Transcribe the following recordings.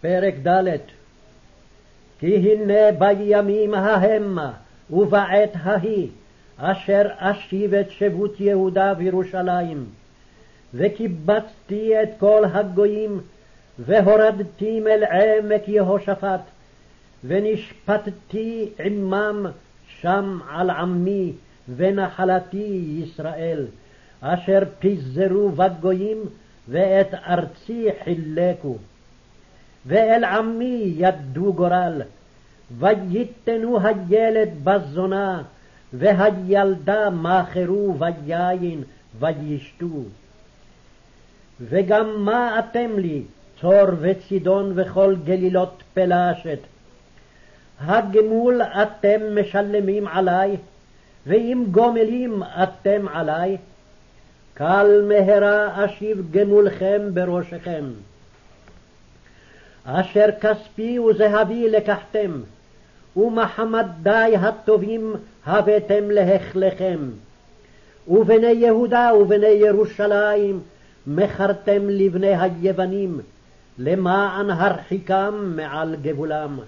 פרק ד' כי הנה בימים ההמה ובעת ההיא אשר אשיב את שבות יהודה וירושלים וקיבצתי את כל הגויים והורדתים אל עמק יהושפט ונשפטתי עמם שם על עמי ונחלתי ישראל אשר פיזרו בגויים ואת ארצי חילקו. ואל עמי ידו גורל, וייתנו הילד בזונה, והילדה מאכרו ביין וישתו. וגם מה אתם לי, צור וצידון וכל גלילות פלשת? הגמול אתם משלמים עלי, ואם גומלים אתם עלי, קל מהרה אשיב גמולכם בראשכם. אשר כספי וזהבי לקחתם, ומחמדי הטובים הבאתם להכלכם. ובני יהודה ובני ירושלים מכרתם לבני היוונים, למען הרחיקם מעל גבולם.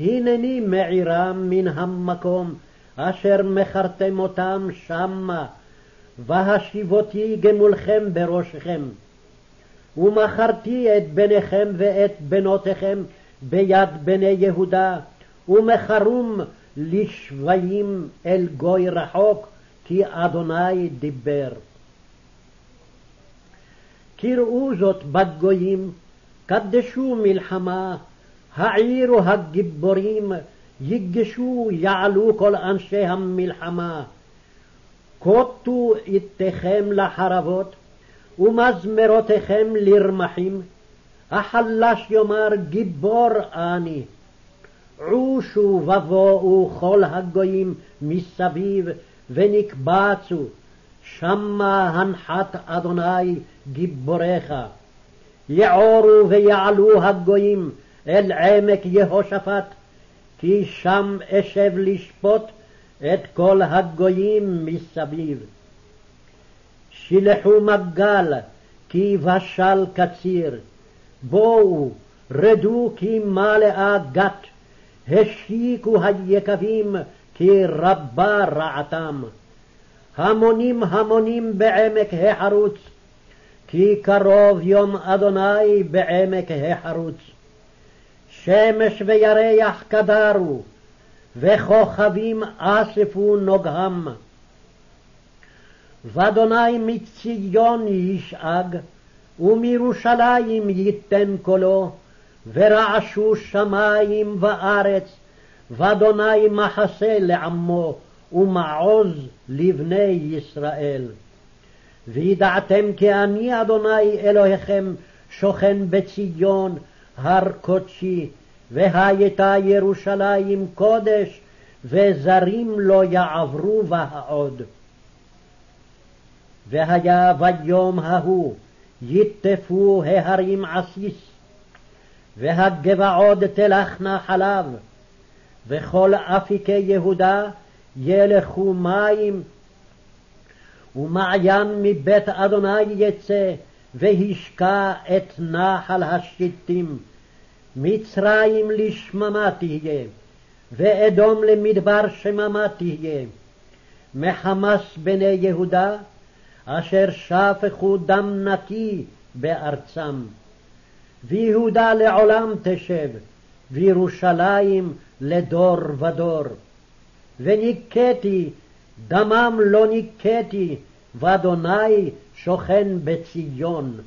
הנני מעירם מן המקום אשר מכרתם אותם שמה, והשיבותי גמולכם בראשכם. ומכרתי את בניכם ואת בנותיכם ביד בני יהודה, ומכרום לשביים אל גוי רחוק, כי אדוני דיבר. קראו זאת בגויים, קדשו מלחמה, העירו הגיבורים, יגשו יעלו כל אנשי המלחמה. כותו איתכם לחרבות, ומזמרותיכם לרמחים, החלש יאמר גיבור אני. עושו ובואו כל הגויים מסביב, ונקבצו, שמה הנחת אדוני גיבוריך. יעורו ויעלו הגויים אל עמק יהושפט, כי שם אשב לשפוט את כל הגויים מסביב. שילחו מגל, כי בשל קציר. בואו, רדו כי מלאה גת, השיקו היקבים, כי רבה רעתם. המונים המונים בעמק החרוץ, כי קרוב יום אדוני בעמק החרוץ. שמש וירח קדרו, וכוכבים אספו נוגהם. ואדוני מציון ישאג, ומירושלים ייתן קולו, ורעשו שמים וארץ, ואדוני מחסה לעמו, ומעוז לבני ישראל. וידעתם כי אני אדוני אלוהיכם שוכן בציון, הר קודשי, והייתה ירושלים קודש, וזרים לא יעברו בה עוד. והיה ביום ההוא יטפו ההרים עסיס, והגבעות תלכנה חלב, וכל אפיקי יהודה ילכו מים, ומעיין מבית אדוני יצא, והשקע את נחל השיטים. מצרים לשממה תהיה, ואדום למדבר שממה תהיה. מחמס בני יהודה, אשר שפכו דם נקי בארצם. ויהודה לעולם תשב, וירושלים לדור ודור. וניקטי, דמם לא ניקטי, ואדוני שוכן בציון.